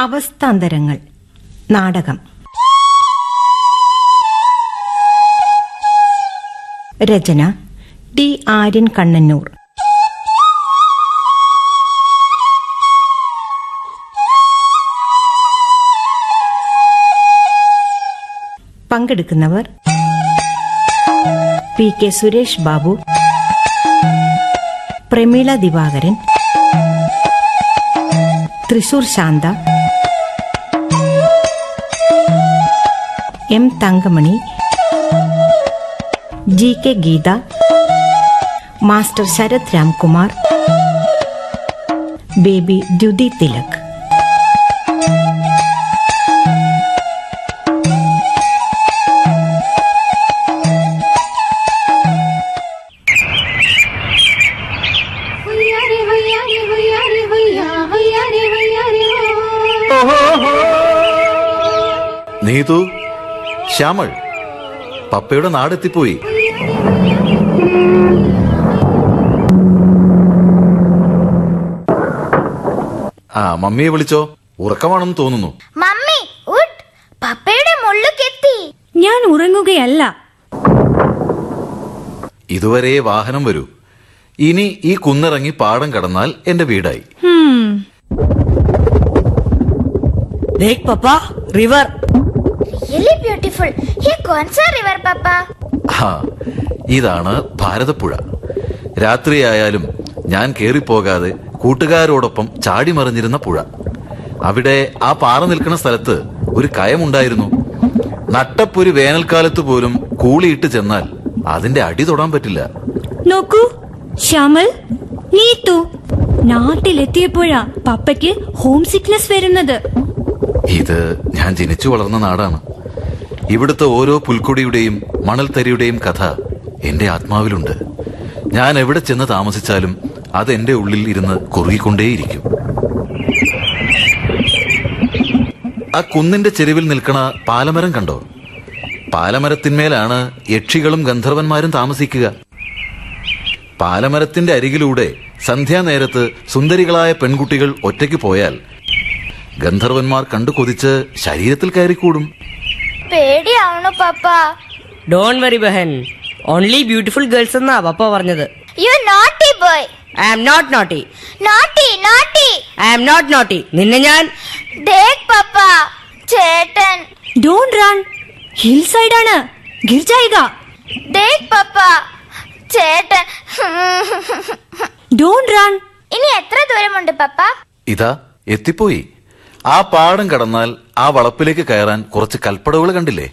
അവസ്ഥാന്തരങ്ങൾ. നാടകം. രചന ടി ആര്യൻ കണ്ണന്നൂർ. പങ്കെടുക്കുന്നവർ P K Suresh Babu Prameela Divakaran Thrissur Shantha M Thankamani G K Geetha master Sarath Ramkumar baby Dyuthi Thilak. Shyamal പപ്പയുടെ നാടെത്തിപ്പോയി. ആ മമ്മിയെ വിളിച്ചോ. ഉറക്കമാണെന്ന് തോന്നുന്നു. മമ്മി ഉഡ് പപ്പയുടെ മുള്ളുക്കെത്തി. ഞാൻ ഉറങ്ങുകയല്ല. ഇതുവരെ വാഹനം വരൂ. ഇനി ഈ കുന്നിറങ്ങി പാടം കടന്നാൽ എന്റെ വീടായി. ഹും, beautiful he comes river papa ആ ഇതാണ് ഭാരതപ്പുഴ. രാത്രിയായാലും ഞാൻ കേറിപ്പോകാതെ കൂട്ടുകാരോടൊപ്പം ചാടിമറിഞ്ഞിരുന്ന പുഴ. അവിടെ ആ പാറ നിൽക്കുന്ന സ്ഥലത്ത് ഒരു കയമുണ്ടായിരുന്നു. നട്ടപ്പൊരു വേനൽക്കാലത്ത് പോലും കൂളിയിട്ട് ചെന്നാൽ അതിന്റെ അടി തൊടാൻ പറ്റില്ല. നോക്കൂ ശ്യാമൽ നീത്തു നാട്ടിലെത്തിയപ്പോഴാ പപ്പയ്ക്ക് ഹോം സിക്നെസ് വരുന്നത്. ഇത് ഞാൻ ജനിച്ചു വളർന്ന നാടാണ്. ഇവിടുത്തെ ഓരോ പുൽക്കൊടിയുടെയും മണൽത്തരിയുടെയും കഥ എന്റെ ആത്മാവിലുണ്ട്. ഞാൻ എവിടെ ചെന്ന് താമസിച്ചാലും അത് എന്റെ ഉള്ളിൽ ഇരുന്ന് കുറുകിക്കൊണ്ടേയിരിക്കും. ആ കുന്നിന്റെ ചെരുവിൽ നിൽക്കണ പാലമരം കണ്ടോ? പാലമരത്തിന്മേലാണ് യക്ഷികളും ഗന്ധർവന്മാരും താമസിക്കുക. പാലമരത്തിന്റെ അരികിലൂടെ സന്ധ്യാനേരത്ത് സുന്ദരികളായ പെൺകുട്ടികൾ ഒറ്റയ്ക്ക് പോയാൽ ഗന്ധർവന്മാർ കണ്ടു കൊതിച്ച് ശരീരത്തിൽ കയറിക്കൂടും. പേടിയാവണു പപ്പ. ഡോൺ വെറി ബഹൻ. ഓൺലി ബ്യൂട്ടിഫുൾ ഗേൾസ് എന്നാ പപ്പ പറഞ്ഞത്. You naughty boy I am not naughty naughty naughty I am not naughty നിന്നെ ഞാൻ ദേഖ് പപ്പ. ചേട്ടൻ. ഡോൺ റൺ ഹിൽ സൈഡ് ആണ്. ഗിർ ഗിർജായിക. ദേഖ് പപ്പ. ചേട്ടൻ. ഡോൺ റൺ ഇനി എത്ര ദൂരമുണ്ട് പപ്പ? ഇതാ എത്തിപ്പോയി. ആ പാടം കടന്നാൽ ആ വളപ്പിലേക്ക് കയറാൻ കുറച്ച് കൽപ്പടവുകൾ കണ്ടില്ലേ?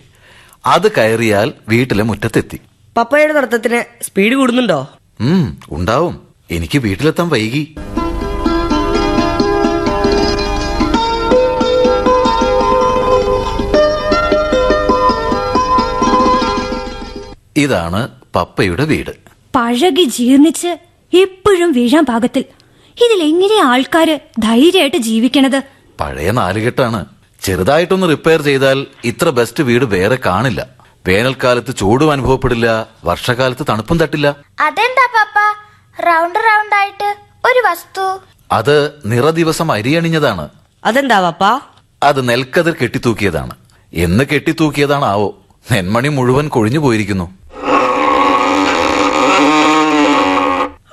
അത് കയറിയാൽ വീട്ടിലെ മുറ്റത്തെത്തി. പപ്പയുടെ നടത്തത്തിന് സ്പീഡ് കൂടുന്നുണ്ടോ? ഉം ഉണ്ടാവും. എനിക്ക് വീട്ടിലെത്താൻ വൈകി. ഇതാണ് പപ്പയുടെ വീട്. പഴകി ജീർണിച്ച് എപ്പോഴും വീഴാൻ പാകത്തിൽ. ഇതിലെങ്ങനെയാ ആൾക്കാര് ധൈര്യമായിട്ട് ജീവിക്കണത്? പഴയ നാലുകെട്ടാണ്. ചെറുതായിട്ടൊന്ന് റിപ്പയർ ചെയ്താൽ ഇത്ര ബെസ്റ്റ് വീട് വേറെ കാണില്ല. വേനൽക്കാലത്ത് ചൂടും അനുഭവപ്പെടില്ല വർഷകാലത്ത് തണുപ്പും തട്ടില്ല. അതെന്താ പാപ്പ? റൗണ്ട് റൗണ്ട് ആയിട്ട് ഒരു വസ്തു. അത് നിറദിവസം അരിയണിഞ്ഞതാണ്. അതെന്താ പാപ്പ? അത് നെൽക്കതിർ കെട്ടിത്തൂക്കിയതാണ്. എന്ന് കെട്ടിത്തൂക്കിയതാണാവോ? നെന്മണി മുഴുവൻ കൊഴിഞ്ഞു പോയിരിക്കുന്നു.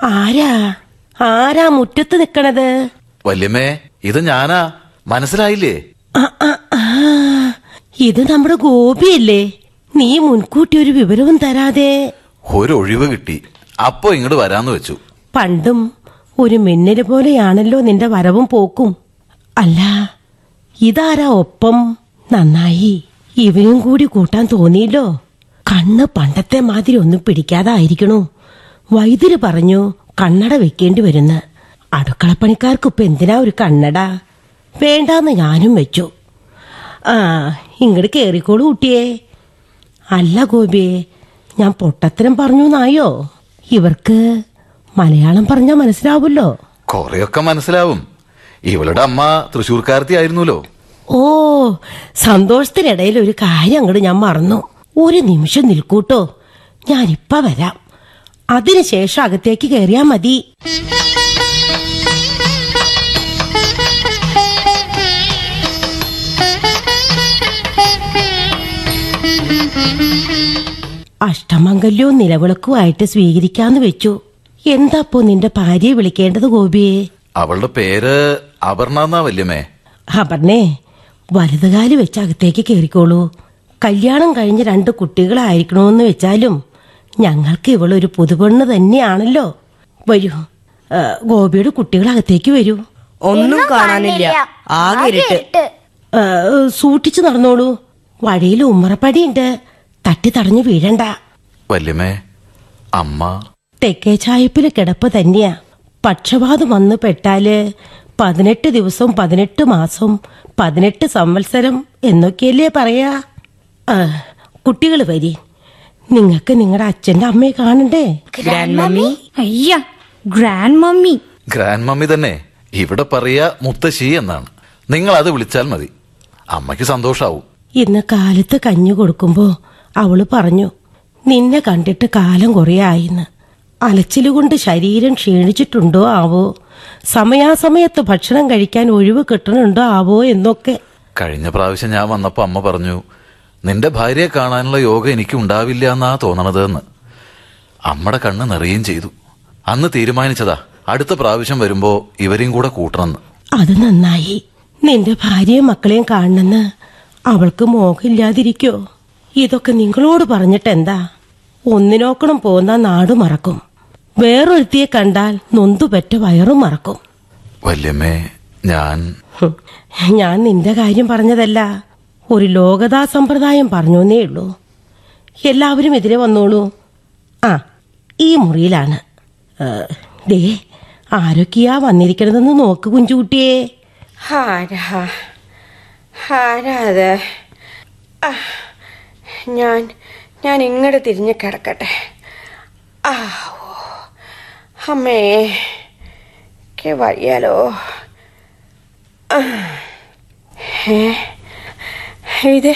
ആരാ? ആരാ മുറ്റത്ത് നിക്കണത്? വല്യമ്മേ ഇത് ഞാനാ. മനസ്സിലായില്ലേ? ഇത് നമ്മുടെ ഗോപിയല്ലേ? നീ മുൻകൂട്ടി ഒരു വിവരവും തരാതെ. ഒരു ഒഴിവ് കിട്ടി. അപ്പോ ഇങ്ങോട്ട് വരാന്ന് വെച്ചു. പണ്ടും ഒരു മിന്നൽ പോലെയാണല്ലോ നിന്റെ വരവും പോക്കും. അല്ല ഇതാരാ ഒപ്പം? നന്നായി. ഇവനും കൂടി കൂട്ടാൻ തോന്നിയില്ലോ. കണ്ണ് പണ്ടത്തെ മാതിരി ഒന്നും പിടിക്കാതായിരിക്കണു. വൈദ്യര് പറഞ്ഞു കണ്ണട വെക്കേണ്ടി വരുന്ന. അടുക്കളപ്പണിക്കാർക്കിപ്പോ എന്തിനാ ഒരു കണ്ണട? വേണ്ടാന്ന് ഞാനും വെച്ചു. ആ ഇങ്ങോട്ട് കയറിക്കോളൂ കുട്ടിയെ. അല്ല ഗോപിയെ ഞാൻ പൊട്ടത്തരം പറഞ്ഞു നായോ ഇവർക്ക് മലയാളം പറഞ്ഞാൽ മനസ്സിലാവുമല്ലോ കൊറേയൊക്കെ മനസ്സിലാവും. ഇവളുടെ അമ്മ തൃശൂർക്കാരത്തി ആയിരുന്നല്ലോ. ഓ സന്തോഷത്തിനിടയിൽ ഒരു കാര്യം അങ്ങോട്ട് ഞാൻ മറന്നു. ഒരു നിമിഷം നിൽക്കൂട്ടോ. ഞാനിപ്പ വരാം. അതിനുശേഷം അകത്തേക്ക് കയറിയാ മതി. മംഗല്യവും നിലവിളക്കുമായിട്ട് സ്വീകരിക്കാന്ന് വെച്ചു. എന്താപ്പോ നിന്റെ ഭാര്യയെ വിളിക്കേണ്ടത് ഗോപിയെ? അവളുടെ പേര് അപർണ അപർണേ വലതുകാൽ വെച്ച് അകത്തേക്ക് കയറിക്കോളൂ കല്യാണം കഴിഞ്ഞ് രണ്ട് കുട്ടികളായിരിക്കണമെന്ന് വെച്ചാലും ഞങ്ങൾക്ക് ഇവളൊരു പുതുപെണ്ണ് തന്നെയാണല്ലോ. വരൂ ഗോപിയുടെ കുട്ടികൾ അകത്തേക്ക് വരൂ. ഒന്നും കാണാനില്ല. ആകെ സൂക്ഷിച്ചു നടന്നോളൂ. വഴിയിൽ ഉമ്മറപ്പടിയുണ്ട്. തട്ടി തടഞ്ഞു വീഴണ്ട. വല്യമ്മേ അമ്മ. തെക്കേ ചായപ്പിൽ കിടപ്പ് തന്നെയാ. പക്ഷപാതം വന്ന് പെട്ടാൽ പതിനെട്ട് ദിവസം പതിനെട്ട് മാസം പതിനെട്ട് സംവത്സരം എന്നൊക്കെയല്ലേ പറയാ. കുട്ടികൾ വരി. നിങ്ങൾക്ക് നിങ്ങളുടെ അച്ഛന്റെ അമ്മയെ കാണണ്ടേ? ഗ്രാൻഡ് മമ്മി അയ്യ ഗ്രാൻഡ് മമ്മി ഗ്രാൻഡ് മമ്മി തന്നെ. ഇവിടെ പറയാ മുത്തശ്ശി എന്നാണ്. നിങ്ങൾ അത് വിളിച്ചാൽ മതി. അമ്മയ്ക്ക് സന്തോഷാവും. ഇന്ന് കാലത്ത് കഞ്ഞു കൊടുക്കുമ്പോ അവൾ പറഞ്ഞു നിന്നെ കണ്ടിട്ട് കാലം കുറയായിന്ന് അലച്ചിലുകൊണ്ട് ശരീരം ക്ഷീണിച്ചിട്ടുണ്ടോ ആവോ? സമയാസമയത്ത് ഭക്ഷണം കഴിക്കാൻ ഒഴിവ് കിട്ടണുണ്ടോ ആവോ എന്നൊക്കെ. കഴിഞ്ഞ പ്രാവശ്യം ഞാൻ വന്നപ്പോ അമ്മ പറഞ്ഞു നിന്റെ ഭാര്യയെ കാണാനുള്ള യോഗ എനിക്ക് ഉണ്ടാവില്ല എന്നാ തോന്നണത് എന്ന് അമ്മയുടെ കണ്ണ് നിറയുകയും ചെയ്തു. അന്ന് തീരുമാനിച്ചതാ അടുത്ത പ്രാവശ്യം വരുമ്പോ ഇവരെയും കൂടെ കൂട്ടണമെന്ന് അത് നന്നായി. നിന്റെ ഭാര്യയും മക്കളെയും കാണണമെന്ന് അവൾക്ക് മോഹമില്ലാതിരിക്കോ? ഇതൊക്കെ നിങ്ങളോട് പറഞ്ഞിട്ട് എന്താ ഒന്നിനോക്കണം പോകുന്ന നാട് മറക്കും. വേറൊരുത്തിയെ കണ്ടാൽ നൊന്തുപെറ്റ വയറും മറക്കും. വല്യമ്മേ ഞാൻ ഞാൻ നിന്റെ കാര്യം പറഞ്ഞതല്ല. ഒരു ലോകതാ സമ്പ്രദായം പറഞ്ഞോന്നേ ഉള്ളൂ. എല്ലാവരും എതിരെ വന്നോളൂ. ആ ഈ മുറിയിലാണ്. ദേ ആരൊക്കെയാ വന്നിരിക്കണതെന്ന് നോക്ക് കുഞ്ചുകുട്ടിയെ. ആരാ? ആരാ അത്? ആ, ഞാൻ ഞാൻ ഇങ്ങോട്ട് തിരിഞ്ഞ് കിടക്കട്ടെ. ആ ഓ അമ്മേ കെ വയ്യാലോ. ഇത്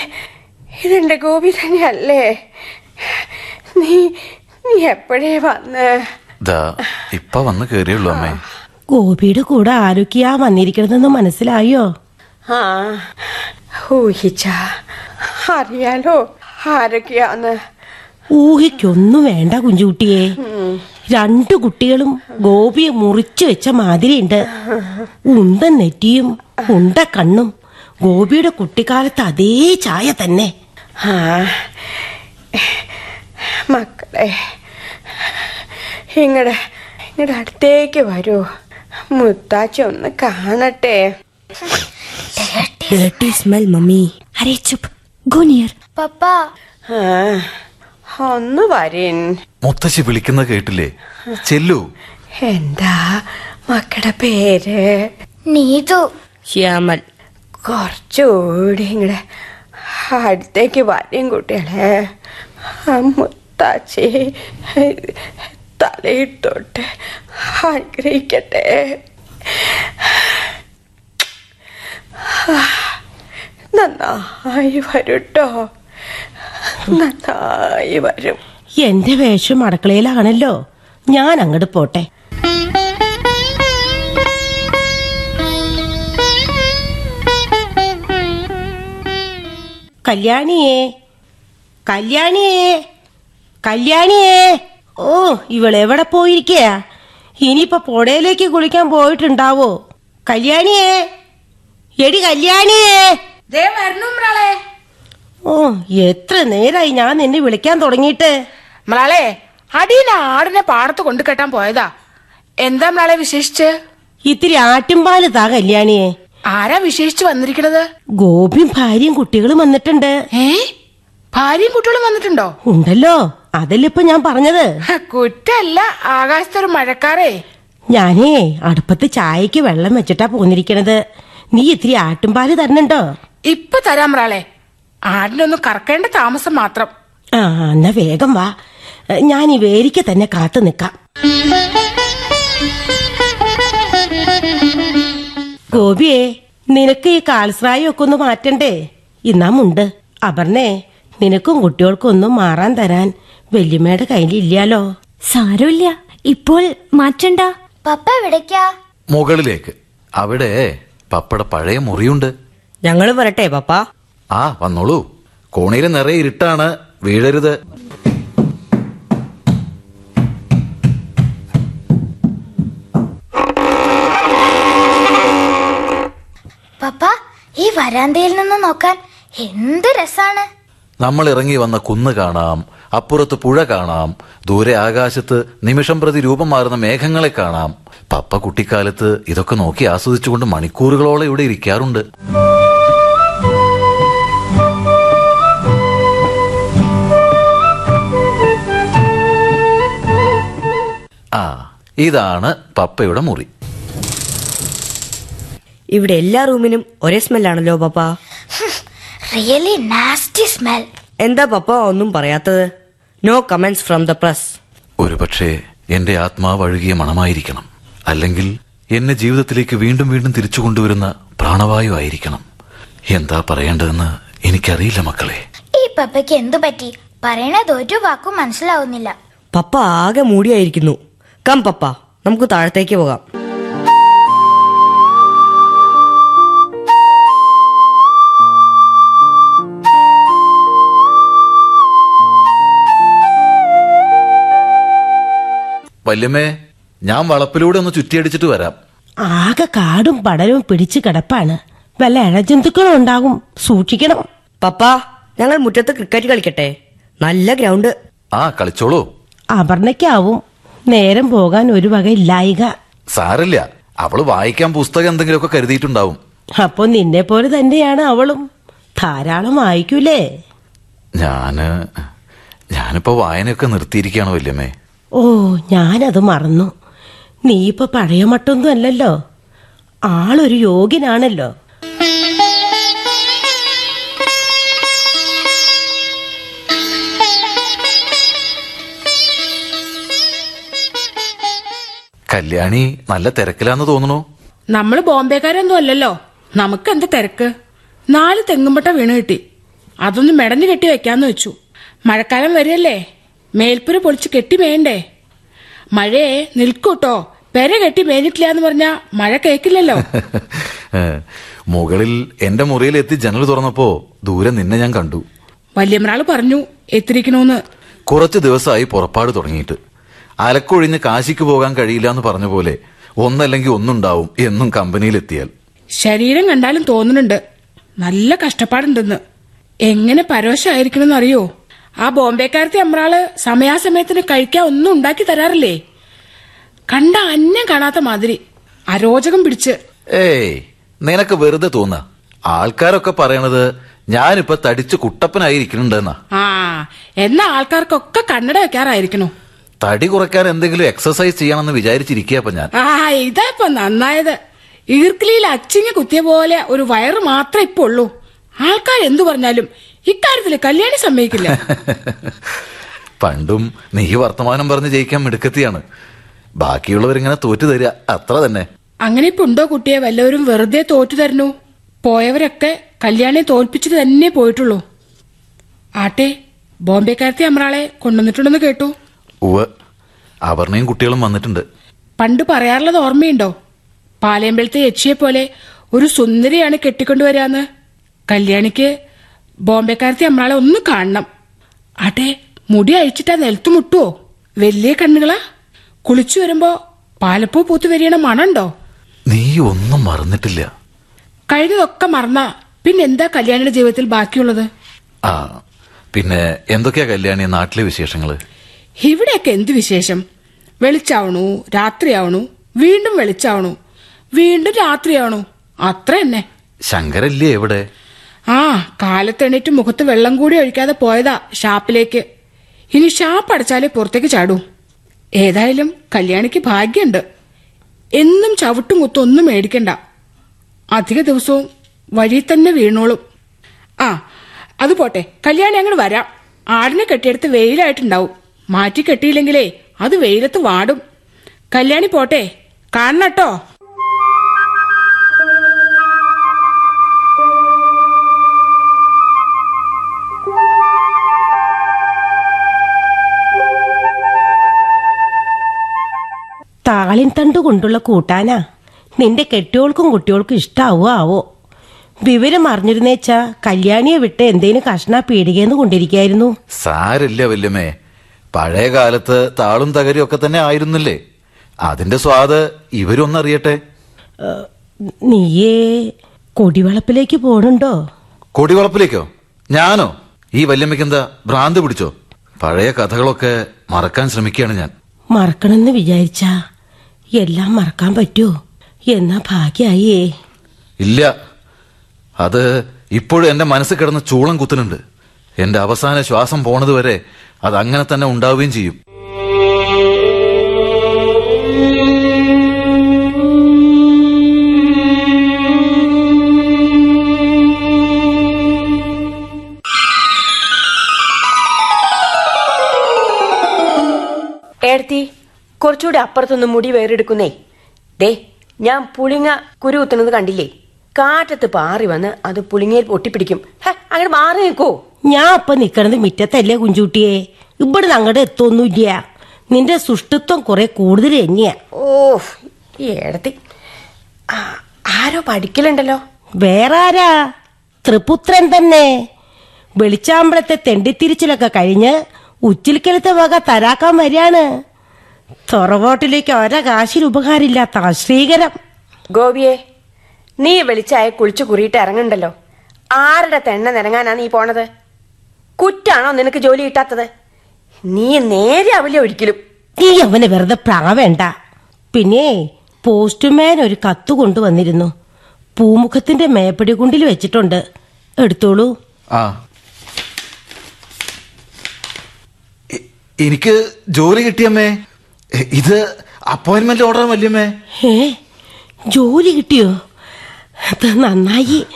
ഇതെന്റെ ഗോപി തന്നെയല്ലേ? നീ നീ എപ്പോഴേ വന്ന്? ദാ ഇപ്പൊ വന്ന് കേറിയുള്ളൂ അമ്മേ. ഗോപിയുടെ കൂടെ ആരൊക്കെയാ വന്നിരിക്കണതെന്ന് മനസ്സിലായോ? ആ ഊഹിച്ച അറിയാലോ. ആരൊക്കെയാന്ന് ഊഹിക്കൊന്നും വേണ്ട കുഞ്ചുകുട്ടിയെ. രണ്ടു കുട്ടികളും ഗോപിയെ മുറിച്ചു വെച്ച മാതിരിയുണ്ട്. ഉണ്ട നെറ്റിയും ഉണ്ട കണ്ണും ഗോപിയുടെ കുട്ടിക്കാലത്ത് അതേ ചായ തന്നെ. ആ. മക്കളെ ഇങ്ങടെ ഇങ്ങടെ അടുത്തേക്ക് വരൂ. മുത്താച്ച ഒന്ന് കാണട്ടെ. Dirty smell mummy. അരേ ചുപ് ഗോ നിയർ പപ്പ. ഒന്ന് വരീൻ. മുത്തശ്ശി വിളിക്കുന്ന കേട്ടില്ലേ? ചെല്ലു. എന്താ മക്കളുടെ പേര്? നീതു. ശ്യാമൽ കുറച്ചുകൂടി ഇങ്ങടെ അടുത്തേക്ക് വരും കുട്ടികളെ. മുത്താച്ചി തലയിട്ടോട്ട് ആഗ്രഹിക്കട്ടെ. നന്നായി വരൂട്ടോ നന്നായി വരും. എന്റെ വേഷം അടുക്കളയിലാണല്ലോ. ഞാൻ അങ്ങോട്ട് പോട്ടെ. കല്യാണിയേ കല്യാണിയേ കല്യാണിയേ. ഓ ഇവളെവിടെ പോയിരിക്കയാ? ഇനിയിപ്പോ പുഴയിലേക്ക് കുളിക്കാൻ പോയിട്ടുണ്ടാവോ? കല്യാണിയേ എടി കല്യാണിയേ. ഓ എത്ര നേരായി ഞാൻ നിന്നെ വിളിക്കാൻ തുടങ്ങിയിട്ട്. മലാളെ അടിയിലെ ആടിനെ പാടത്ത് കൊണ്ടു കെട്ടാൻ പോയതാ. എന്താ മലാളെ വിശേഷിച്ച്? ഇത്തിരി ആറ്റുംപാൽ താ കല്യാണിയെ. ആരാ വിശേഷിച്ച് വന്നിരിക്കണത് ഗോപിയും ഭാര്യയും കുട്ടികളും വന്നിട്ടുണ്ട്. ഏ? ഭാര്യയും കുട്ടികളും വന്നിട്ടുണ്ടോ? ഉണ്ടല്ലോ. അതല്ലേ ഇപ്പൊ ഞാൻ പറഞ്ഞത്. കുറ്റല്ല. ആകാശത്തൊരു മഴക്കാരേ ഞാനേ അടുപ്പത്ത് ചായക്ക് വെള്ളം വെച്ചിട്ടാ പോന്നിരിക്കണത്. നീ ഇത്തിരി ആട്ടുംപാൽ തരണുണ്ടോ? ഇപ്പൊ തരാം മലാളെ. ആടിനൊന്ന് കറക്കേണ്ട താമസം മാത്രം. ആ എന്നാ വേഗം വാ. ഞാൻ ഈ വേരിക്ക തന്നെ കാത്തു നിക്കാം. ഗോപിയെ നിനക്ക് ഈ കാൽസ്രായം ഒക്കെ ഒന്ന് മാറ്റണ്ടേ? ഇന്നാ മുണ്ട്. അപർണേ നിനക്കും കുട്ടികൾക്കും ഒന്നും മാറാൻ തരാൻ വല്യമ്മയുടെ കയ്യിലില്ലാലോ സാരമില്ല. ഇപ്പോൾ മാറ്റണ്ട. പപ്പ എവിടേക്കാ? മുകളിലേക്ക്. അവിടെ പപ്പയുടെ പഴയ മുറിയുണ്ട്. ഞങ്ങൾ വരട്ടെ പപ്പ. ആ വന്നോളൂ. കോണയിൽ നിറയെ ഇരുട്ടാണ്. വീഴരുത്. ഈ വരാന്തയിൽ നിന്ന് നോക്കാൻ എന്ത് രസാണ്? നമ്മൾ ഇറങ്ങി വന്ന കുന്ന് കാണാം അപ്പുറത്ത് പുഴ കാണാം ദൂരെ ആകാശത്ത് നിമിഷം പ്രതി രൂപം മാറുന്ന മേഘങ്ങളെ കാണാം. പപ്പ കുട്ടിക്കാലത്ത് ഇതൊക്കെ നോക്കി ആസ്വദിച്ചുകൊണ്ട് മണിക്കൂറുകളോളം ഇവിടെ ഇരിക്കാറുണ്ട്. ആ ഇതാണ് പപ്പയുടെ മുറി. ഇവിടെ എല്ലാ റൂമിനും ഒരേ സ്മെല്ലാണല്ലോ പപ്പ. Really nasty smell. എന്താ പപ്പ ഒന്നും പറയാത്തത്? No comments from the press. ഒരുപക്ഷെ എന്റെ ആത്മാവ് അഴുകിയ മണമായിരിക്കണം. അല്ലെങ്കിൽ എന്നെ ജീവിതത്തിലേക്ക് വീണ്ടും വീണ്ടും തിരിച്ചു കൊണ്ടുവരുന്ന പ്രാണവായു ആയിരിക്കണം. എന്താ പറയേണ്ടതെന്ന് എനിക്കറിയില്ല മക്കളെ. ഈ പപ്പയ്ക്ക് എന്തു പറ്റി? പറയണത് ഒരു വാക്കും മനസ്സിലാവുന്നില്ല. പപ്പ ആകെ മൂടിയായിരിക്കുന്നു. കം പപ്പ. നമുക്ക് താഴത്തേക്ക് പോകാം. വല്യമ്മേ ഞാൻ വളപ്പിലൂടെ ഒന്ന് ചുറ്റിയടിച്ചിട്ട് വരാം. ആകെ കാടും പടലും പിടിച്ചു കിടപ്പാണ്. വല്ല ഇഴജന്തുക്കളും ഉണ്ടാകും. സൂക്ഷിക്കണം. പപ്പ ഞങ്ങൾ മുറ്റത്ത് ക്രിക്കറ്റ് കളിക്കട്ടെ. നല്ല ഗ്രൗണ്ട്. ആ കളിച്ചോളൂ. അപർണയ്ക്കാവും. നേരം പോകാൻ ഒരു വക ഇല്ലായിക. സാരല്ല അവൾ വായിക്കാൻ പുസ്തകം എന്തെങ്കിലുമൊക്കെ കരുതിയിട്ടുണ്ടാവും. അപ്പൊ നിന്നെ പോലെ തന്നെയാണ് അവളും. ധാരാളം വായിക്കൂലേ? ഞാൻ ഞാനിപ്പോ വായനയൊക്കെ നിർത്തിയിരിക്കുകയാണ് വല്യമ്മേ. ഓ ഞാനത് മറന്നു. നീ ഇപ്പൊ പഴയ മട്ടൊന്നും അല്ലല്ലോ. ആളൊരു യോഗ്യനാണല്ലോ. കല്യാണി നല്ല തിരക്കിലാന്ന് തോന്നുന്നു. നമ്മൾ ബോംബെക്കാരൊന്നും അല്ലല്ലോ. നമുക്ക് എന്ത് തിരക്ക്? നാല് തെങ്ങുമ്പട്ട വീണ് കിട്ടി. അതൊന്ന് മെടഞ്ഞു കെട്ടി വെക്കാന്ന് വെച്ചു. മഴക്കാലം വരികയല്ലേ മേൽപ്പുര പൊളിച്ച് കെട്ടി മേയണ്ടേ? മഴയെ നിൽക്കൂട്ടോ. പെര കെട്ടി മേഞ്ഞിട്ടില്ല എന്ന് പറഞ്ഞാ മഴ കേക്കില്ലല്ലോ. മുകളിൽ എന്റെ മുറിയിൽ എത്തി ജനൽ തുറന്നപ്പോ ദൂരെ നിന്നെ ഞാൻ കണ്ടു. വല്യമ്രാൾ പറഞ്ഞു എത്തിരിക്കണോന്ന്. കുറച്ചു ദിവസമായി പുറപ്പാട് തുടങ്ങിയിട്ട്. അലക്കൊഴിഞ്ഞ് കാശിക്ക് പോകാൻ കഴിയില്ല എന്ന് പറഞ്ഞ പോലെ ഒന്നല്ലെങ്കിൽ ഒന്നുണ്ടാവും എന്നും കമ്പനിയിലെത്തിയാൽ. ശരീരം കണ്ടാലും തോന്നുന്നുണ്ട്. നല്ല കഷ്ടപ്പാടുണ്ടെന്ന്. എങ്ങനെ പരോശമായിരിക്കണമെന്ന് അറിയോ? ആ ബോംബെക്കാരത്തെ അമ്രാൾ സമയാസമയത്തിന് കഴിക്കാൻ ഒന്നും ഉണ്ടാക്കി തരാറില്ലേ? കണ്ട അന്യം കാണാത്ത മാതിരി. അരോചകം പിടിച്ച്. ഏയ് നിനക്ക് വെറുതെ തോന്ന. ആൾക്കാരൊക്കെ പറയണത് ഞാനിപ്പോ തടിച്ച് കുട്ടപ്പനായിരിക്കണുണ്ടെന്നാ ആ എന്നാ ആൾക്കാർക്കൊക്കെ കണ്ണട വെക്കാറായിരിക്കണു. തടി കുറയ്ക്കാൻ എന്തെങ്കിലും എക്സസൈസ് ചെയ്യണമെന്ന് വിചാരിച്ചിരിക്കാ ഞാൻ. ആ ഇതാ ഇപ്പൊ നന്നായത്. ഈർക്കിലിയിൽ അച്ചിങ്ങ കുത്തിയ പോലെ ഒരു വയറ് മാത്രമേ ഇപ്പൊ ഉള്ളൂ. ആൾക്കാർ എന്തു പറഞ്ഞാലും ഇക്കാര്യത്തിൽ കല്യാണി സമ്മതിക്കില്ല. പണ്ടും നീ വർത്തമാനം പറഞ്ഞ് ജയിക്കാൻ മിടുക്കത്തിയാണ്. ബാക്കിയുള്ളവരിങ്ങനെ തോറ്റു തരിക അത്ര തന്നെ. അങ്ങനെ ഇപ്പൊ ഉണ്ടോ കുട്ടിയെ? വല്ലവരും വെറുതെ തോറ്റു തരണു പോയവരൊക്കെ കല്യാണി തോൽപ്പിച്ചിട്ട് തന്നെ പോയിട്ടുള്ളൂ. ആട്ടെ ബോംബെക്കാരത്തെ അമ്രാളെ കൊണ്ടുവന്നിട്ടുണ്ടെന്ന് കേട്ടു. ഉവ്വ്. അപർണയും കുട്ടികളും വന്നിട്ടുണ്ട്. പണ്ട് പറയാറുള്ളത് ഓർമ്മയുണ്ടോ? പാലയമ്പലത്തെ യച്ചിയെ പോലെ ഒരു സുന്ദരിയാണ് കെട്ടിക്കൊണ്ടുവരാന്ന്. കല്യാണിക്ക് ബോംബെക്കാരത്തെ നമ്മളെ ഒന്ന് കാണണം. അട്ടെ മുടി അഴിച്ചിട്ടാ നിലത്ത് മുട്ടുവോ? വലിയ കണ്ണുകളാ. കുളിച്ചു വരുമ്പോ പാലപ്പൂ പൂത്ത് വരികണ മണുണ്ടോ നീ ഒന്നും മറന്നിട്ടില്ല. കഴിഞ്ഞതൊക്കെ മറന്ന. പിന്നെന്താ കല്യാണിയുടെ ജീവിതത്തിൽ ബാക്കിയുള്ളത്? ആ പിന്നെ എന്തൊക്കെയാ കല്യാണി നാട്ടിലെ വിശേഷങ്ങൾ? ഇവിടെയൊക്കെ എന്ത് വിശേഷം? വെളിച്ചാവണു രാത്രിയാവണു വീണ്ടും വെളിച്ചാവണു വീണ്ടും രാത്രിയാവണു. അത്ര തന്നെ. ശങ്കരല്ലേ എവിടെ? ആ കാലത്തെണീറ്റ് മുഖത്ത് വെള്ളം കൂടി ഒഴിക്കാതെ പോയതാ ഷാപ്പിലേക്ക്. ഇനി ഷാപ്പ് അടച്ചാലേ പുറത്തേക്ക് ചാടൂ. ഏതായാലും കല്യാണിക്ക് ഭാഗ്യമുണ്ട് എന്നും ചവിട്ടും കുത്തും ഒന്നും മേടിക്കണ്ട. അധിക ദിവസവും വഴി തന്നെ വീണോളും. ആ അത് പോട്ടെ. കല്യാണി അങ്ങോട്ട് വരാം. ആടിനെ കെട്ടിയെടുത്ത് വെയിലായിട്ടുണ്ടാവും. മാറ്റി കെട്ടിയില്ലെങ്കിലേ അത് വെയിലത്ത് വാടും. കല്യാണി പോട്ടെ കാണട്ടോ താളിൻ തണ്ടു കൊണ്ടുള്ള കൂട്ടാനാ. നിന്റെ കെട്ടിയോൾക്കും കുട്ടികൾക്കും ഇഷ്ടാവോ ആവോ? വിവരം അറിഞ്ഞിരുന്നേച്ചാ കല്യാണിയെ വിട്ട് എന്തേലും കഷ്ണ പീടികയെന്ന് കൊണ്ടിരിക്കായിരുന്നു. സാരില്ല വല്യമ്മേ. പഴയ കാലത്ത് താളും തകരും ഒക്കെ തന്നെ ആയിരുന്നില്ലേ? അതിന്റെ സ്വാദ് ഇവരൊന്നറിയട്ടെ. നീയേ കൊടിവളപ്പിലേക്ക് പോണുണ്ടോ? കൊടിവളപ്പിലേക്കോ? ഞാനോ? ഈ വല്യമ്മയ്ക്ക് എന്താ ഭ്രാന്ത് പിടിച്ചോ? പഴയ കഥകളൊക്കെ മറക്കാൻ ശ്രമിക്കുകയാണ് ഞാൻ. മറക്കണമെന്ന് വിചാരിച്ചാ എല്ലാം മറക്കാൻ പറ്റുമോ എന്നാ ഭാഗ്യായേ. ഇല്ല. അത് ഇപ്പോഴും എന്റെ മനസ്സിൽ കിടന്ന് ചൂളം കുത്തുന്നുണ്ട്. എന്റെ അവസാന ശ്വാസം പോണത് വരെ അത് അങ്ങനെ തന്നെ ഉണ്ടാവുകയും ചെയ്യും. ഏടത്തി കുറച്ചുകൂടി അപ്പുറത്തൊന്ന് മുടി വേറെടുക്കുന്നേ ദേ ഞാൻ പുളിങ്ങ കുരു കുത്തുന്നത് കണ്ടില്ലേ? കാറ്റത്ത് പാറി വന്ന് അത് പുളിങ്ങയിൽ പൊട്ടിപ്പിടിക്കും. അങ്ങനെ മാറി നിൽക്കോ. ഞാൻ അപ്പൊ നിക്കണത് മിറ്റത്തല്ലേ കുഞ്ചൂട്ടിയെ? ഇവിടുന്ന് അങ്ങോട്ട് എത്തൊന്നുമില്ല നിന്റെ സുഷ്ടിത്വം കുറെ കൂടുതൽ തന്നെയാ. ഓ ഈ ഏടത്തി. ആരോ പഠിക്കലുണ്ടല്ലോ. വേറെ ആരാ ത്രിപുത്രൻ തന്നെ. വെളിച്ചാമ്പലത്തെ തെണ്ടിത്തിരിച്ചിലൊക്കെ കഴിഞ്ഞ് ഉച്ചിലിക്കലത്തെ വക തരാക്കാൻ വരികയാണ് തുറവോട്ടിലേക്ക് ഒരകാശിന് ഉപകാരമില്ലാത്ത ആശ്രീകരം. ഗോപിയെ നീ വെളിച്ചായ കുളിച്ചു കുറിയിട്ട് ഇറങ്ങണ്ടല്ലോ? ആരുടെ തെണ്ണ നിരങ്ങാനാ നീ പോണത്? കുറ്റാണോ നിനക്ക് ജോലി കിട്ടാത്തത്? നീ നേരെ ആവില്ല ഒരിക്കലും നീ അവന് വെറുതെ പ്രാവേണ്ട. പിന്നെ പോസ്റ്റ്മാൻ ഒരു കത്ത് കൊണ്ടുവന്നിരുന്നു. പൂമുഖത്തിന്റെ മേപ്പടി കുണ്ടിൽ വെച്ചിട്ടുണ്ട്. എടുത്തോളൂ. ആ. എനിക്ക് ജോലി കിട്ടിയമ്മേ. ഇത് അപ്പോയിന്റ്മെന്റ് ഓർഡർ വല്യമ്മേ. ഏ ജോലി കിട്ടിയോ? അത് നന്നായി.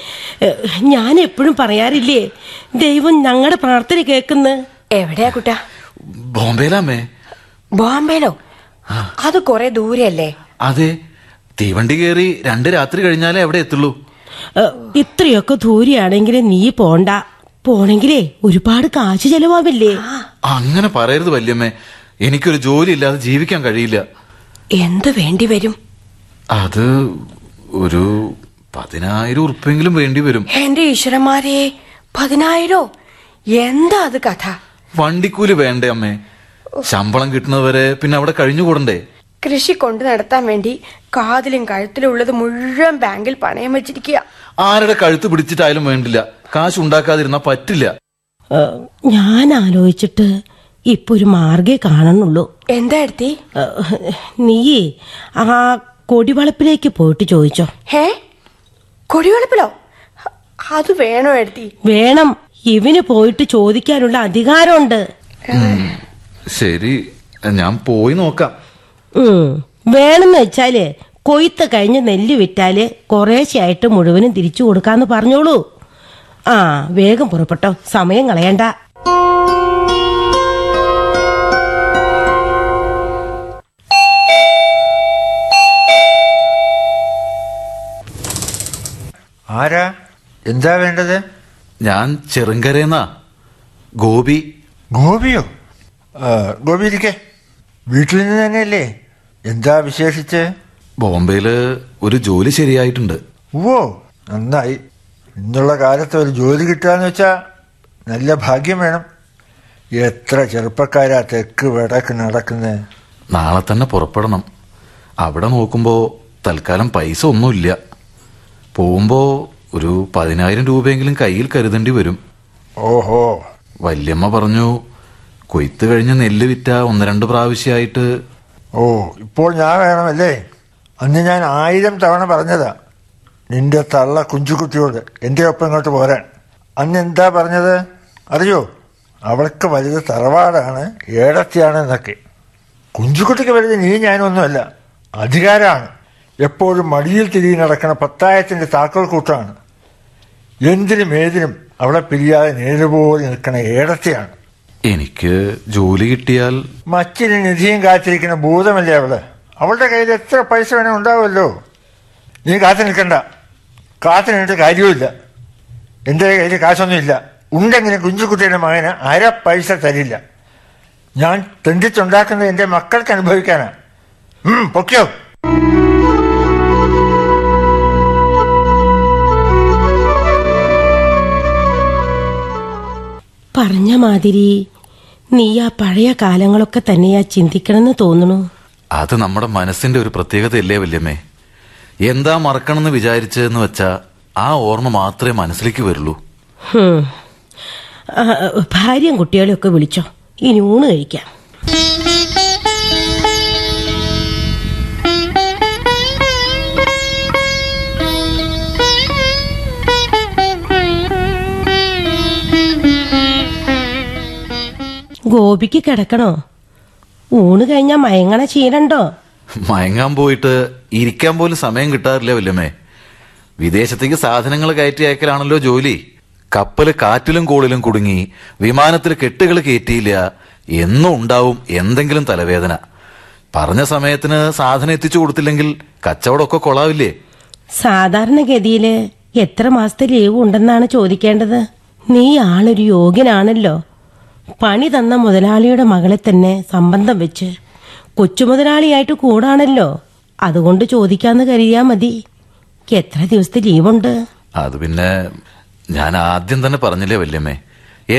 ഞാൻ എപ്പോഴും പറയാറില്ലേ ദൈവം ഞങ്ങളുടെ പ്രാർത്ഥന കേൾക്കുന്നു. എവിടെയാ കുട്ടാ? ബോംബെയിലാമേ. ബോംബെയിലോ? അത് കൊറേ ദൂരല്ലേ അതെ തീവണ്ടി കയറി രണ്ട് രാത്രി കഴിഞ്ഞാലേ എവിടെ എത്തുള്ളൂ. ഇത്രയൊക്കെ ദൂരെയാണെങ്കിൽ നീ പോണ്ട. പോണെങ്കിലേ ഒരുപാട് കാശ് ചെലവാവില്ലേ? അങ്ങനെ പറയരുത് വല്യമ്മേ. എനിക്കൊരു ജോലി ഇല്ലാതെ ജീവിക്കാൻ കഴിയില്ല. എന്ത് വേണ്ടി വരും? അത് ഒരു പതിനായിരം ഉറുപ്പെങ്കിലും വേണ്ടി വരും. എന്റെ ഈശ്വരന്മാരെ പതിനായിരോ? എന്താ അത് കഥ? വണ്ടിക്കൂലി വേണ്ടേ അമ്മേ? ശമ്പളം കിട്ടുന്നവരെ പിന്നെ അവിടെ കഴിഞ്ഞുകൂടണ്ടേ? കൃഷി കൊണ്ടു നടത്താൻ വേണ്ടി കാതിലും കഴുത്തിലും ഉള്ളത് മുഴുവൻ ബാങ്കിൽ പണയം വെച്ചിരിക്കുക. ആരുടെ കഴുത്ത് പിടിച്ചിട്ടായാലും വേണ്ടില്ല. കാശ് ഉണ്ടാക്കാതിരുന്നാ പറ്റില്ല. ഞാൻ ആലോചിച്ചിട്ട് ഇപ്പൊ ഒരു മാർഗേ കാണുന്നുള്ളൂ. എന്താ എടുത്തി? നീ നീയേ ആ കൊടിവളപ്പിലേക്ക് പോയിട്ട് ചോദിച്ചോ. ഹേ? കൊടിവെളുപ്പിലോ? അത് വേണോ എടുത്തി വേണം. ഇവന് പോയിട്ട് ചോദിക്കാനുള്ള അധികാരമുണ്ട്. ശരി ഞാൻ പോയി നോക്കാം. ഉം. വേണമെന്ന് വെച്ചാൽ കൊയ്ത്ത് കഴിഞ്ഞ് നെല്ല് വിറ്റാൽ കുറേശ്ശെയായിട്ട് മുഴുവനും തിരിച്ചു കൊടുക്കാന്ന് പറഞ്ഞോളൂ. ആ വേഗം പുറപ്പെട്ടോ. സമയം കളയണ്ട. ആരാ? എന്താ വേണ്ടത്? ഞാൻ ചെറുങ്കരേന്നാ. ഗോപി. ഗോപിയോ? ഗോപി ഇരിക്കേ. വീട്ടിൽ നിന്ന് തന്നെയല്ലേ? എന്താ വിശേഷിച്ച്? ബോംബെയിൽ ഒരു ജോലി ശരിയായിട്ടുണ്ട്. ഓ നന്നായി. ഇന്നുള്ള കാലത്ത് ഒരു ജോലി കിട്ടുകയെന്ന് വെച്ചാ നല്ല ഭാഗ്യം വേണം. എത്ര ചെറുപ്പക്കാരാ തെക്ക് വടക്ക് നടക്കുന്നത് നാളെ തന്നെ പുറപ്പെടണം. അവിടെ നോക്കുമ്പോ തൽക്കാലം പൈസ ഒന്നുമില്ല. പോകുമ്പോ ഒരു പതിനായിരം രൂപയെങ്കിലും കയ്യിൽ കരുതേണ്ടി വരും. ഓഹോ. വല്യമ്മ പറഞ്ഞു കൊയ്ത്ത് കഴിഞ്ഞ നെല്ല് വിറ്റ ഒന്ന് രണ്ട് പ്രാവശ്യമായിട്ട് ഓ ഇപ്പോൾ ഞാൻ വേണമല്ലേ? അന്ന് ഞാൻ ആയിരം തവണ പറഞ്ഞതാ. നിന്റെ തള്ള കുഞ്ചുകുട്ടിയോട് എന്റെ ഒപ്പം ഇങ്ങോട്ട് പോരാൻ. അന്ന് എന്താ പറഞ്ഞത്? അറിയോ? അവൾക്ക് വലുത് തറവാടാണ് ഏടത്തിയാണ് എന്നൊക്കെ കുഞ്ചുകുട്ടിക്ക് വലുത് നീ ഞാനൊന്നുമല്ല. അധികാരമാണ് എപ്പോഴും മടിയിൽ തിരികെ നടക്കുന്ന പത്തായത്തിന്റെ താക്കോൽ കൂട്ടാണ്. എന്തിനും ഏതിനും അവളെ പിരിയാതെ നേരുപോലെ നിൽക്കുന്ന ഏടത്തെയാണ്. എനിക്ക് ജോലി കിട്ടിയാൽ മച്ചിന് നിധിയും കാത്തിരിക്കുന്ന ഭൂതമല്ലേ അവൾ? അവളുടെ കയ്യിൽ എത്ര പൈസ വേണേ ഉണ്ടാവുമല്ലോ? നീ കാത്തു നിൽക്കണ്ട. കാത്തു നിന്നിട്ട് കാര്യവുമില്ല. എന്റെ കയ്യിൽ കാശൊന്നുമില്ല. ഉണ്ടെങ്കിലും കുഞ്ചുകുട്ടിയുടെ മകന് അര പൈസ തരില്ല. ഞാൻ തെണ്ടിച്ചുണ്ടാക്കുന്നത് എന്റെ മക്കൾക്ക് അനുഭവിക്കാനാ. പൊക്കിയോ? പറഞ്ഞ മാതിരി നീ ആ പഴയ കാലങ്ങളൊക്കെ തന്നെയാ ചിന്തിക്കണമെന്ന് തോന്നുന്നു. അത് നമ്മുടെ മനസ്സിന്റെ ഒരു പ്രത്യേകതയല്ലേ വല്യമ്മേ? എന്താ മറക്കണമെന്ന് വിചാരിച്ചതെന്ന് വെച്ചാ ആ ഓർമ്മ മാത്രമേ മനസ്സിലേക്ക് വരുള്ളൂ. ഭാര്യയും കുട്ടികളെയൊക്കെ വിളിച്ചോ. ഇനി ഊണ് കഴിക്കാം. ഗോപിക്ക് കിടക്കണോ? ഊണ് കഴിഞ്ഞാ മയങ്ങണ ശീലണ്ടോ മയങ്ങാൻ പോയിട്ട് ഇരിക്കാൻ പോലും സമയം കിട്ടാറില്ല വല്യമ്മേ. വിദേശത്തേക്ക് സാധനങ്ങൾ കയറ്റി അയക്കലാണല്ലോ ജോലി. കപ്പൽ കാറ്റിലും കോളിലും കുടുങ്ങി വിമാനത്തിൽ കെട്ടുകൾ കയറ്റിയില്ല. എന്നും ഉണ്ടാവും എന്തെങ്കിലും തലവേദന. പറഞ്ഞ സമയത്തിന് സാധനം എത്തിച്ചു കൊടുത്തില്ലെങ്കിൽ കച്ചവടമൊക്കെ കൊളാവില്ലേ? സാധാരണഗതിയിൽ എത്ര മാസത്തെ ലീവ് ഉണ്ടെന്നാണ് ചോദിക്കേണ്ടത്? നീ ആളൊരു യോഗ്യനാണല്ലോ. പണി തന്ന മുതലാളിയുടെ മകളെ തന്നെ സംബന്ധം വെച്ച് കൊച്ചു മുതലാളിയായിട്ട് കൂടാണല്ലോ. അതുകൊണ്ട് ചോദിക്കാന്ന് കരുതിയാ മതി. എത്ര ദിവസത്തെ ലീവുണ്ട്? അത് പിന്നെ ഞാൻ ആദ്യം തന്നെ പറഞ്ഞില്ലേ വല്യമ്മേ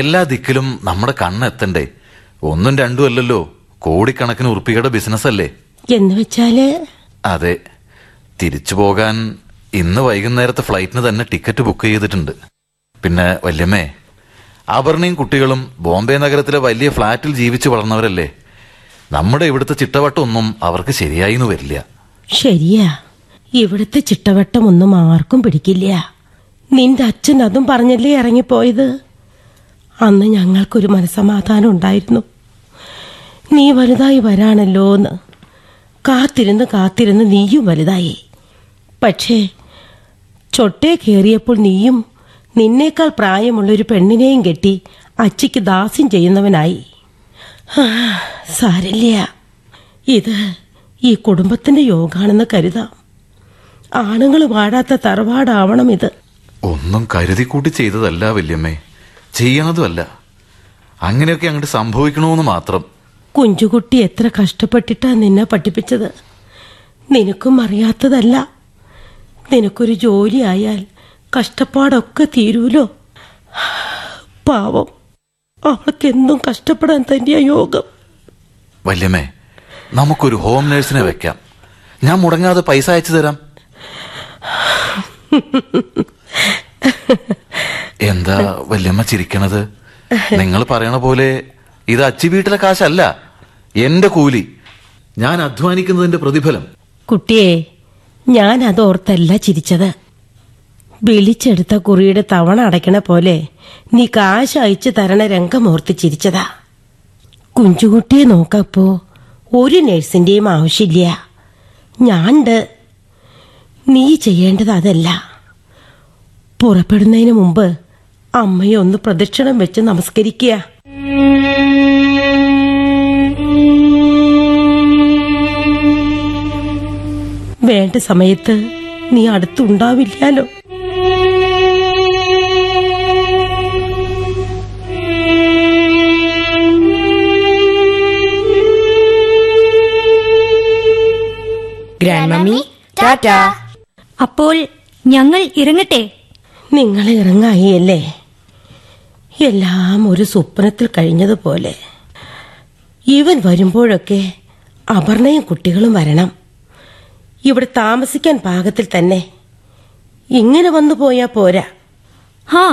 എല്ലാ ദിക്കിലും നമ്മുടെ കണ്ണ് എത്തണ്ടേ? ഒന്നും രണ്ടും അല്ലല്ലോ കോടിക്കണക്കിന് ഉറുപ്പികയുടെ ബിസിനസ് അല്ലേ? എന്ന് വെച്ചാൽ? അതെ തിരിച്ചു പോകാൻ ഇന്ന് വൈകുന്നേരത്തെ ഫ്ലൈറ്റിന് തന്നെ ടിക്കറ്റ് ബുക്ക് ചെയ്തിട്ടുണ്ട്. പിന്നെ വല്യമ്മേ അപർണയും കുട്ടികളും ബോംബെ നഗരത്തിലെ വലിയ ഫ്ളാറ്റിൽ ജീവിച്ചു വളർന്നവരല്ലേ? നമ്മുടെ ഇവിടുത്തെ ചിട്ടവട്ടമൊന്നും അവർക്ക് ശരിയായിന്ന് വരില്ല. ശരിയാ. ഇവിടുത്തെ ചിട്ടവട്ടം ഒന്നും ആർക്കും പിടിക്കില്ല. നിന്റെ അച്ഛൻ അതും പറഞ്ഞല്ലേ ഇറങ്ങിപ്പോയത്? അന്ന് ഞങ്ങൾക്കൊരു മനസമാധാനം ഉണ്ടായിരുന്നു. നീ വലുതായി വരാണല്ലോ എന്ന് കാത്തിരുന്ന് കാത്തിരുന്ന് നീയും വലുതായി. പക്ഷേ ചൊട്ടേ കയറിയപ്പോൾ നീയും നിന്നേക്കാൾ പ്രായമുള്ളൊരു പെണ്ണിനെയും കെട്ടി അച്ചിക്ക് ദാസ്യം ചെയ്യുന്നവനായി. സാരില്ല ഇത് ഈ കുടുംബത്തിന്റെ യോഗാണെന്ന് കരുതാം. ആണുങ്ങൾ വാടാത്ത തറവാടാവണം ഇത്. ഒന്നും കരുതി കൂട്ടി ചെയ്തതല്ല വല്യമ്മേ. ചെയ്യണതുമല്ല അങ്ങനെയൊക്കെ അങ്ങോട്ട് സംഭവിക്കണമെന്ന് മാത്രം. കുഞ്ചുകുട്ടി എത്ര കഷ്ടപ്പെട്ടിട്ടാ നിന്നെ പഠിപ്പിച്ചത്? നിനക്കും അറിയാത്തതല്ല. നിനക്കൊരു ജോലിയായാൽ ആയാൽ കഷ്ടപ്പാടൊക്കെ തീരൂലോ? പാവം. അവൾക്കെന്നും കഷ്ടപ്പെടാൻ തന്നെയാ യോഗം. വല്യമ്മേ നമുക്കൊരു ഹോം നേഴ്സിനെ വെക്കാം. ഞാൻ മുടങ്ങാതെ പൈസ അയച്ചു തരാം. എന്താ വല്യമ്മ ചിരിക്കണത്? നിങ്ങൾ പറയണ പോലെ ഇത് അച്ചി വീട്ടിലെ കാശല്ല എന്റെ കൂലി. ഞാൻ അധ്വാനിക്കുന്നതിന്റെ പ്രതിഫലം. കുട്ടിയെ ഞാൻ അതോർത്തല്ല ചിരിച്ചത്. വിളിച്ചെടുത്ത കുറിയുടെ തവണ അടയ്ക്കണ പോലെ നീ കാശ് അയച്ചു തരണ രംഗമോർത്ത് ചിരിച്ചതാ. കുഞ്ചുകുട്ടിയെ നോക്കപ്പോ ഒരു നഴ്സിന്റെയും ആവശ്യമില്ല. ഞാണ്ട്. നീ ചെയ്യേണ്ടത് അതല്ല. പുറപ്പെടുന്നതിന് മുമ്പ് അമ്മയെ ഒന്ന് പ്രദക്ഷിണം വെച്ച് നമസ്കരിക്കുക. വേണ്ട സമയത്ത് നീ അടുത്തുണ്ടാവില്ലാലോ ഗ്രാൻഡ് മമ്മി ടാറ്റാ. അപ്പോൾ ഞങ്ങൾ ഇറങ്ങട്ടെ? നിങ്ങൾ ഇറങ്ങായി അല്ലേ എല്ലാം ഒരു സ്വപ്നത്തിൽ കഴിഞ്ഞതുപോലെ. ഇവൻ വരുമ്പോഴൊക്കെ അപർണയും കുട്ടികളും വരണം. ഇവിടെ താമസിക്കാൻ പാകത്തിൽ തന്നെ. ഇങ്ങനെ വന്നു പോയാ പോരാ. ഹാ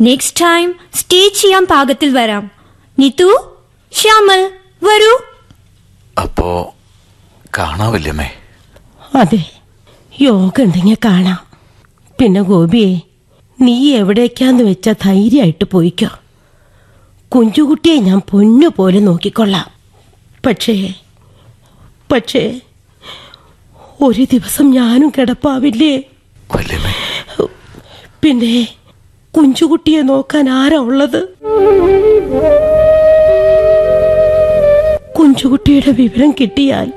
നെക്സ്റ്റ് ടൈം സ്റ്റേ ചെയ്യാൻ പാകത്തിൽ വരാം. നിതു ശ്യാമൽ വരൂ. അപ്പോ കാണാ വല്യമ്മേ അതെ. യോഗ ഉണ്ടെങ്കിൽ കാണാം. പിന്നെ ഗോപിയെ നീ എവിടേക്കാന്ന് വെച്ച ധൈര്യമായിട്ട് പോയിക്കോ. കുഞ്ചുകുട്ടിയെ ഞാൻ പൊന്നു പോലെ നോക്കിക്കൊള്ളാം. പക്ഷേ പക്ഷേ ഒരു ദിവസം ഞാനും കിടപ്പാവില്ലേ? പിന്നെ കുഞ്ചുകുട്ടിയെ നോക്കാൻ ആരാ ഉള്ളത്? കുഞ്ചുകുട്ടിയുടെ വിവരം കിട്ടിയാൽ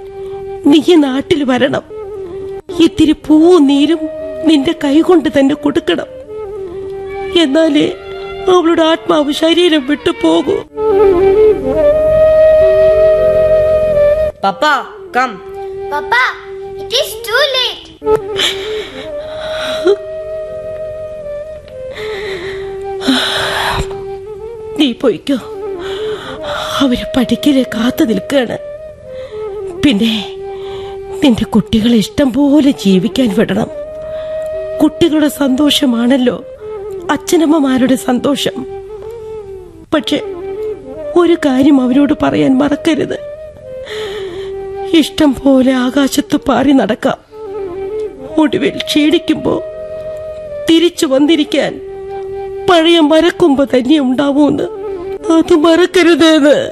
നീ നാട്ടിൽ വരണം. ഇത്തിരി പൂവും നീരും നിന്റെ കൈകൊണ്ട് തന്നെ കൊടുക്കണം. എന്നാലേ അവളുടെ ആത്മാവ് ശരീരം വിട്ടു പോകൂ. Papa come. Papa, it is too late. നീ പോയിക്കോ. അവർ പഠിക്കലെ കാത്തു നിൽക്കാണ് പിന്നെ നിന്റെ കുട്ടികളെ ഇഷ്ടം പോലെ ജീവിക്കാൻ വിടണം. കുട്ടികളുടെ സന്തോഷമാണല്ലോ അച്ഛനമ്മമാരുടെ സന്തോഷം. പക്ഷെ ഒരു കാര്യം അവരോട് പറയാൻ മറക്കരുത്. ഇഷ്ടം പോലെ ആകാശത്ത് പാറി നടക്കാം. ഒടുവിൽ ക്ഷീണിക്കുമ്പോ തിരിച്ചു വന്നിരിക്കാൻ പഴയ മരക്കൊമ്പ് തന്നെ ഉണ്ടാവൂന്ന്. അത് മറക്കരുതേന്ന്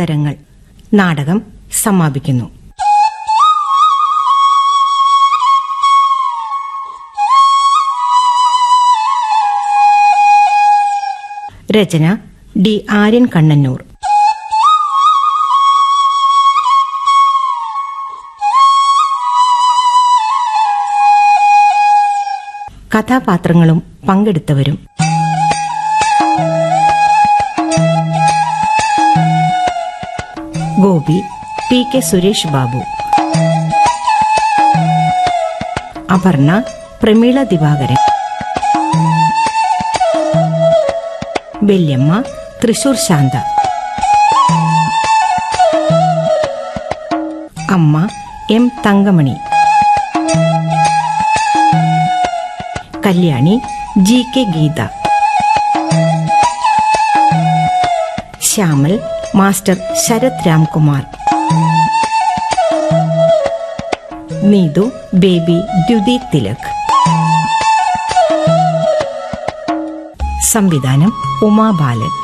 അവസ്ഥാന്തരങ്ങൾ നാടകം സമാപിക്കുന്നു. രചന ഡി ആര്യൻ കണ്ണന്നൂർ. കഥാപാത്രങ്ങളും പങ്കെടുത്തവരും. Gopi P K Suresh Babu. Aparna Prameela Divakaran. വല്യമ്മ തൃശൂർ ശാന്ത. അമ്മ M Thankamani. Kalyani G K Geetha. Shyamal master Sharath Ramkumar. Neethu baby Dyuthi Tilak. സംവിധാനം ഉമാ ബാലൻ.